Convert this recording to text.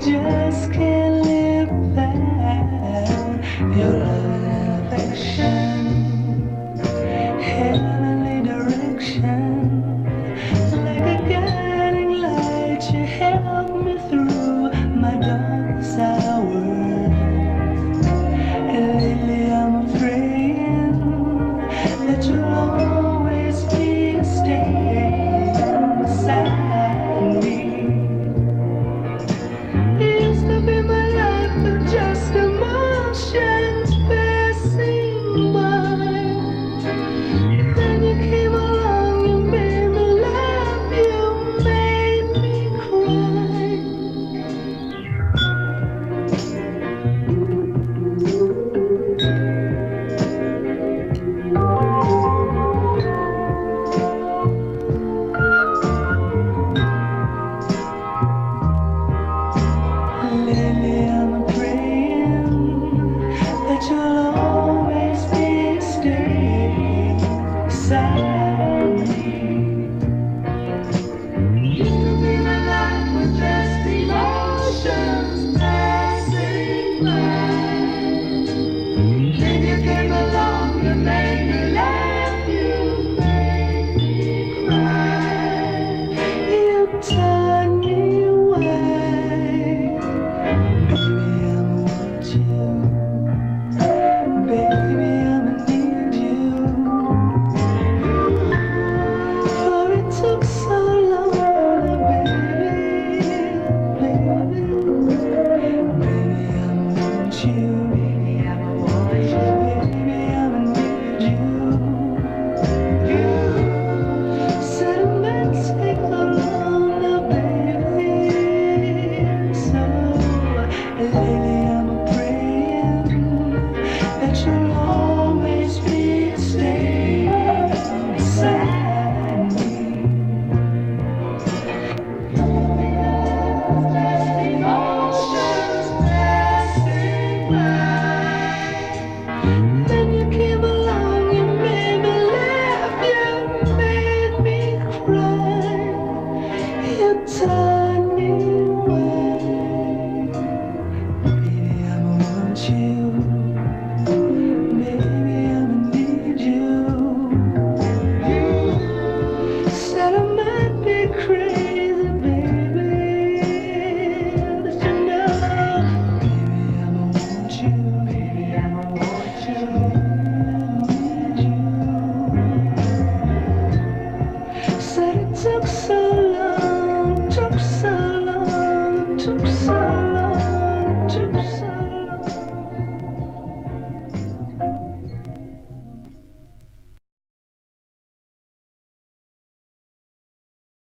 just can't live without your love that you'll